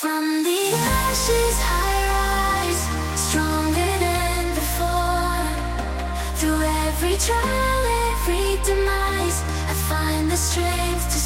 From the ashes I rise, stronger than before. Through every trial, every demise, I find the strength to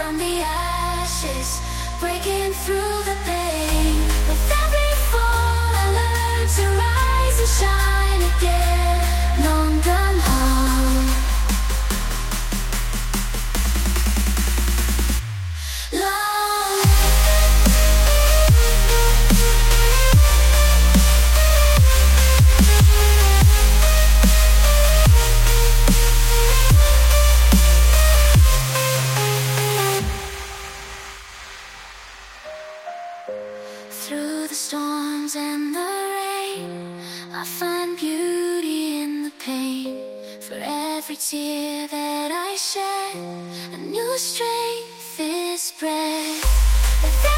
from the ashes, breaking through the pain. With every fall, I learn to rise and shine Through the storms and the rain, I find beauty in the pain. For every tear that I shed, a new strength is bred.